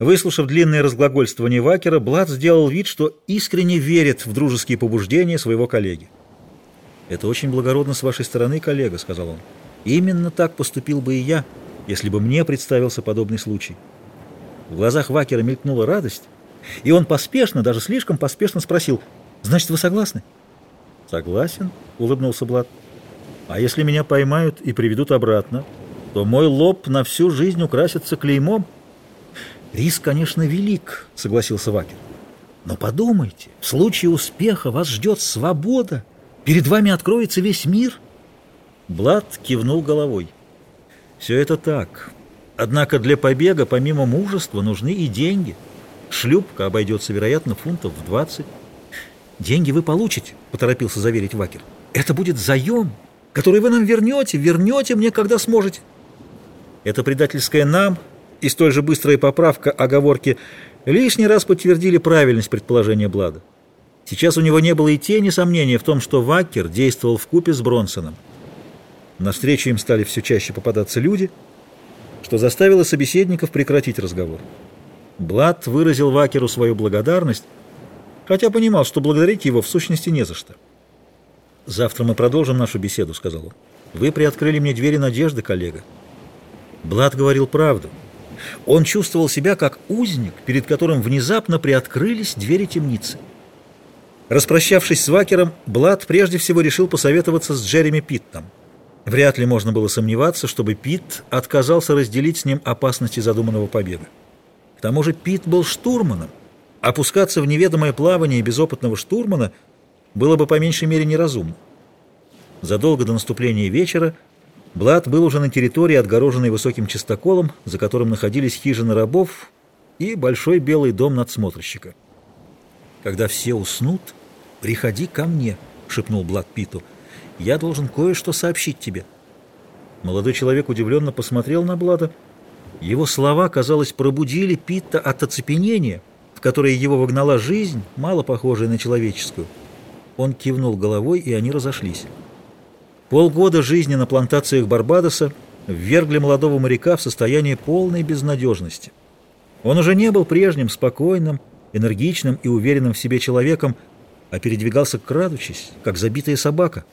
Выслушав длинное разглагольствование Вакера, Блад сделал вид, что искренне верит в дружеские побуждения своего коллеги. «Это очень благородно с вашей стороны, коллега», — сказал он. «Именно так поступил бы и я, если бы мне представился подобный случай». В глазах Вакера мелькнула радость, и он поспешно, даже слишком поспешно спросил, «Значит, вы согласны?» «Согласен», — улыбнулся Блад. «А если меня поймают и приведут обратно, то мой лоб на всю жизнь украсится клеймом». «Риск, конечно, велик», — согласился Вакер. «Но подумайте, в случае успеха вас ждет свобода. Перед вами откроется весь мир». Блад кивнул головой. «Все это так. Однако для побега помимо мужества нужны и деньги. Шлюпка обойдется, вероятно, фунтов в двадцать». «Деньги вы получите», — поторопился заверить Вакер. «Это будет заем, который вы нам вернете, вернете мне, когда сможете». Это предательское «нам» и столь же быстрая поправка оговорки лишний раз подтвердили правильность предположения Блада. Сейчас у него не было и тени сомнения в том, что Вакер действовал в купе с Бронсоном. Навстречу им стали все чаще попадаться люди, что заставило собеседников прекратить разговор. Блад выразил Вакеру свою благодарность, хотя понимал, что благодарить его в сущности не за что. «Завтра мы продолжим нашу беседу», — сказал он. «Вы приоткрыли мне двери надежды, коллега». Блад говорил правду. Он чувствовал себя как узник, перед которым внезапно приоткрылись двери темницы. Распрощавшись с Вакером, Блад прежде всего решил посоветоваться с Джереми Питтом. Вряд ли можно было сомневаться, чтобы Питт отказался разделить с ним опасности задуманного побега. К тому же Питт был штурманом. Опускаться в неведомое плавание безопытного штурмана было бы по меньшей мере неразумно. Задолго до наступления вечера Блад был уже на территории, отгороженной высоким чистоколом, за которым находились хижины рабов и большой белый дом надсмотрщика. «Когда все уснут, приходи ко мне», — шепнул Блад Питу. «Я должен кое-что сообщить тебе». Молодой человек удивленно посмотрел на Блада. Его слова, казалось, пробудили Питта от оцепенения, в которое его вогнала жизнь, мало похожая на человеческую. Он кивнул головой, и они разошлись. Полгода жизни на плантациях Барбадоса ввергли молодого моряка в состояние полной безнадежности. Он уже не был прежним спокойным, энергичным и уверенным в себе человеком, а передвигался крадучись, как забитая собака.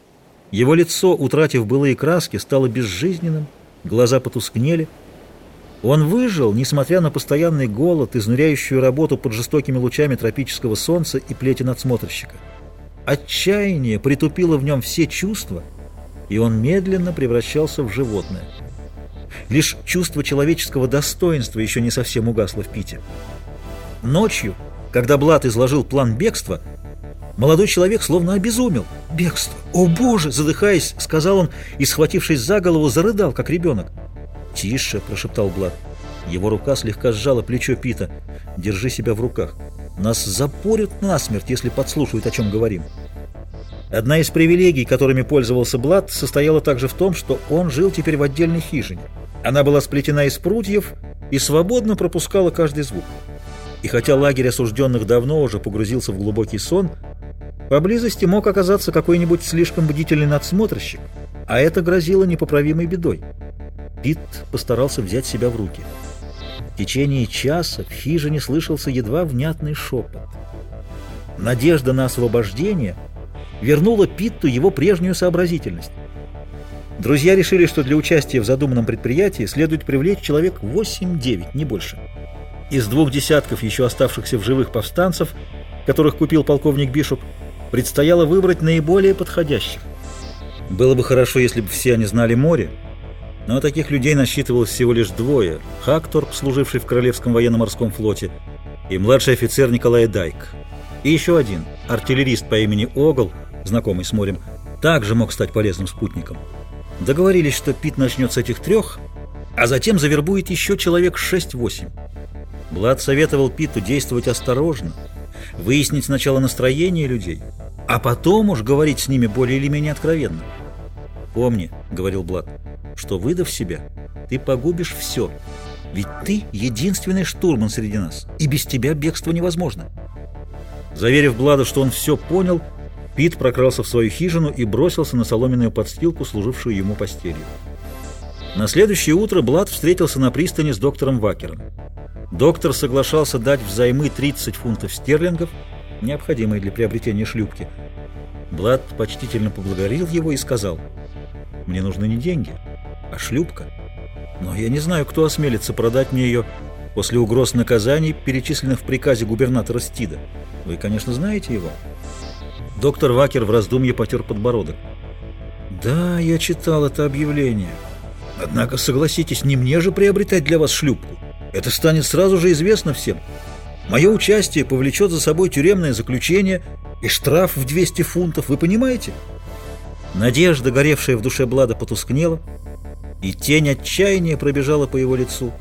Его лицо, утратив былые краски, стало безжизненным, глаза потускнели. Он выжил, несмотря на постоянный голод, изнуряющую работу под жестокими лучами тропического солнца и плети надсмотрщика. Отчаяние притупило в нем все чувства — и он медленно превращался в животное. Лишь чувство человеческого достоинства еще не совсем угасло в Пите. Ночью, когда Блад изложил план бегства, молодой человек словно обезумел. «Бегство! О боже!» – задыхаясь, сказал он и, схватившись за голову, зарыдал, как ребенок. «Тише!» – прошептал Блад. Его рука слегка сжала плечо Пита. «Держи себя в руках. Нас запорят насмерть, если подслушают, о чем говорим». Одна из привилегий, которыми пользовался Блад, состояла также в том, что он жил теперь в отдельной хижине. Она была сплетена из прутьев и свободно пропускала каждый звук. И хотя лагерь осужденных давно уже погрузился в глубокий сон, поблизости мог оказаться какой-нибудь слишком бдительный надсмотрщик, а это грозило непоправимой бедой. Пит постарался взять себя в руки. В течение часа в хижине слышался едва внятный шепот. Надежда на освобождение – вернула Питту его прежнюю сообразительность. Друзья решили, что для участия в задуманном предприятии следует привлечь человек 8-9, не больше. Из двух десятков еще оставшихся в живых повстанцев, которых купил полковник Бишоп, предстояло выбрать наиболее подходящих. Было бы хорошо, если бы все они знали море, но таких людей насчитывалось всего лишь двое – Хакторп, служивший в Королевском военно-морском флоте, и младший офицер Николай Дайк. И еще один – артиллерист по имени Огл – знакомый с морем, также мог стать полезным спутником. Договорились, что Пит начнет с этих трех, а затем завербует еще человек 6-8. Блад советовал Питу действовать осторожно, выяснить сначала настроение людей, а потом уж говорить с ними более или менее откровенно. «Помни», — говорил Блад, — «что, выдав себя, ты погубишь все, ведь ты единственный штурман среди нас, и без тебя бегство невозможно». Заверив Блада, что он все понял, — Пит прокрался в свою хижину и бросился на соломенную подстилку, служившую ему постелью. На следующее утро Блад встретился на пристани с доктором Вакером. Доктор соглашался дать взаймы 30 фунтов стерлингов, необходимые для приобретения шлюпки. Блад почтительно поблагодарил его и сказал, «Мне нужны не деньги, а шлюпка. Но я не знаю, кто осмелится продать мне ее после угроз наказаний, перечисленных в приказе губернатора Стида. Вы, конечно, знаете его». Доктор Вакер в раздумье потер подбородок. «Да, я читал это объявление. Однако, согласитесь, не мне же приобретать для вас шлюпку. Это станет сразу же известно всем. Мое участие повлечет за собой тюремное заключение и штраф в 200 фунтов, вы понимаете?» Надежда, горевшая в душе Блада, потускнела, и тень отчаяния пробежала по его лицу.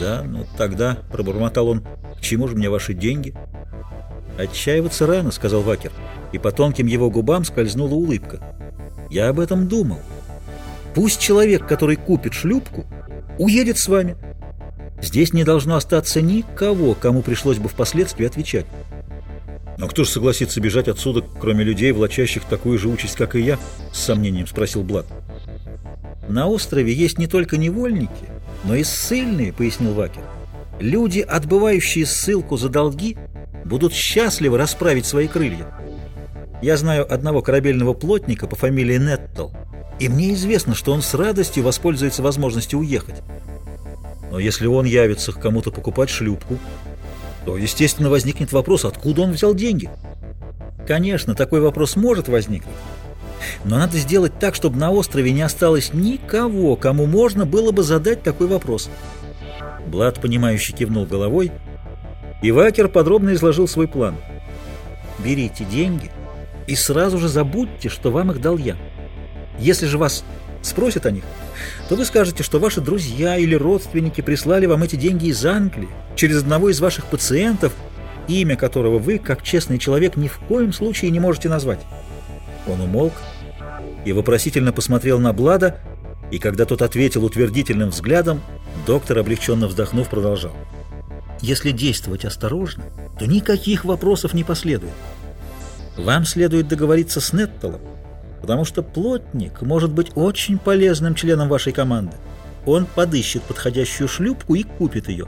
«Да, ну тогда», — пробормотал он, — «к чему же мне ваши деньги?» «Отчаиваться рано», — сказал Вакер, и по тонким его губам скользнула улыбка. «Я об этом думал. Пусть человек, который купит шлюпку, уедет с вами. Здесь не должно остаться никого, кому пришлось бы впоследствии отвечать». «Но кто же согласится бежать отсюда, кроме людей, влачащих такую же участь, как и я?» — с сомнением спросил Блад. «На острове есть не только невольники, но и ссыльные», — пояснил Вакер. «Люди, отбывающие ссылку за долги, будут счастливы расправить свои крылья. Я знаю одного корабельного плотника по фамилии Неттл, и мне известно, что он с радостью воспользуется возможностью уехать. Но если он явится к кому-то покупать шлюпку, то, естественно, возникнет вопрос, откуда он взял деньги. Конечно, такой вопрос может возникнуть. Но надо сделать так, чтобы на острове не осталось никого, кому можно было бы задать такой вопрос. Блад, понимающе кивнул головой, и Вакер подробно изложил свой план. «Берите деньги и сразу же забудьте, что вам их дал я. Если же вас спросят о них, то вы скажете, что ваши друзья или родственники прислали вам эти деньги из Англии через одного из ваших пациентов, имя которого вы, как честный человек, ни в коем случае не можете назвать». Он умолк и вопросительно посмотрел на Блада, и когда тот ответил утвердительным взглядом, доктор, облегченно вздохнув, продолжал. Если действовать осторожно, то никаких вопросов не последует. Вам следует договориться с Неттелом, потому что плотник может быть очень полезным членом вашей команды. Он подыщет подходящую шлюпку и купит ее.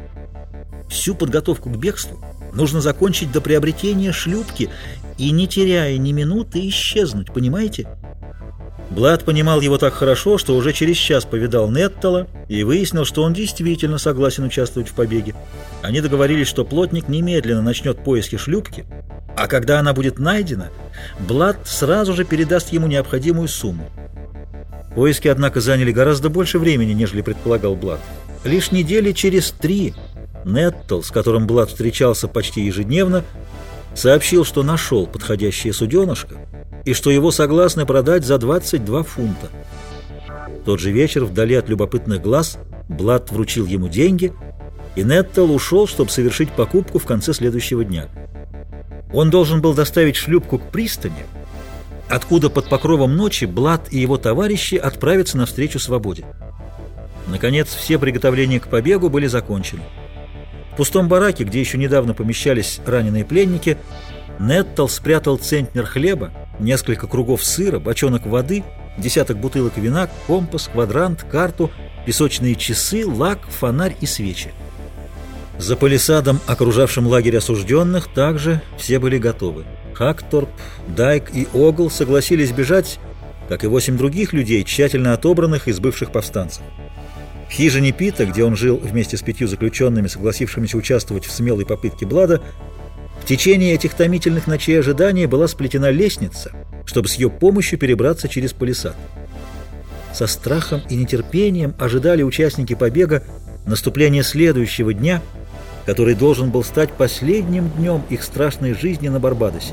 Всю подготовку к бегству нужно закончить до приобретения шлюпки и, не теряя ни минуты, исчезнуть, понимаете? Блад понимал его так хорошо, что уже через час повидал Неттала и выяснил, что он действительно согласен участвовать в побеге. Они договорились, что плотник немедленно начнет поиски шлюпки, а когда она будет найдена, Блад сразу же передаст ему необходимую сумму. Поиски, однако, заняли гораздо больше времени, нежели предполагал Блад. Лишь недели через три Неттл, с которым Блад встречался почти ежедневно, сообщил, что нашел подходящее суденышко и что его согласны продать за 22 фунта. тот же вечер, вдали от любопытных глаз, Блад вручил ему деньги, и Неттл ушел, чтобы совершить покупку в конце следующего дня. Он должен был доставить шлюпку к пристани, откуда под покровом ночи Блад и его товарищи отправятся навстречу свободе. Наконец, все приготовления к побегу были закончены. В пустом бараке, где еще недавно помещались раненые пленники, Неттл спрятал центнер хлеба, несколько кругов сыра, бочонок воды, десяток бутылок вина, компас, квадрант, карту, песочные часы, лак, фонарь и свечи. За палисадом, окружавшим лагерь осужденных, также все были готовы. Хакторп, Дайк и Огл согласились бежать, как и восемь других людей, тщательно отобранных из бывших повстанцев. В хижине Пита, где он жил вместе с пятью заключенными, согласившимися участвовать в смелой попытке Блада, в течение этих томительных ночей ожидания была сплетена лестница, чтобы с ее помощью перебраться через палисад. Со страхом и нетерпением ожидали участники побега наступления следующего дня, который должен был стать последним днем их страшной жизни на Барбадосе.